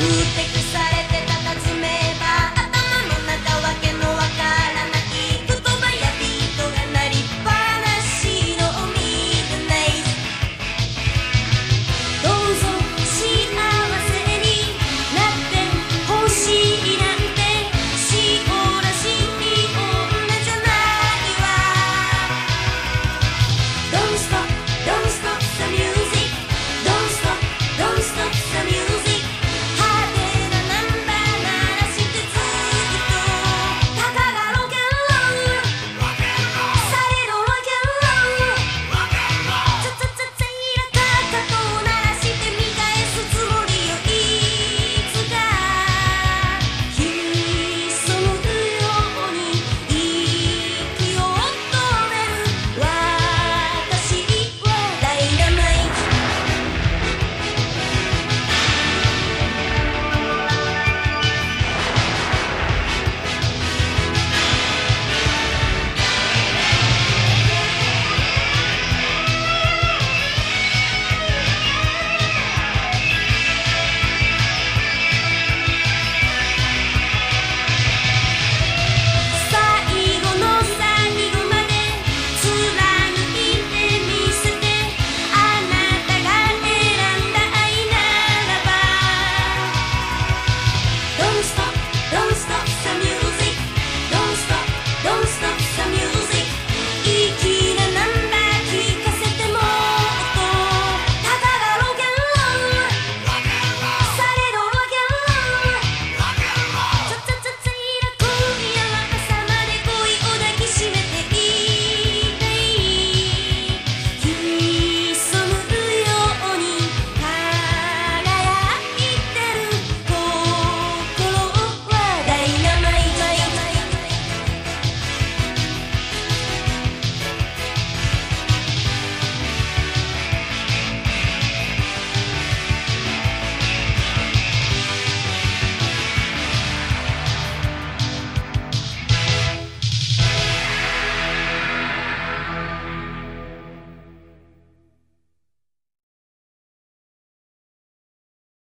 歌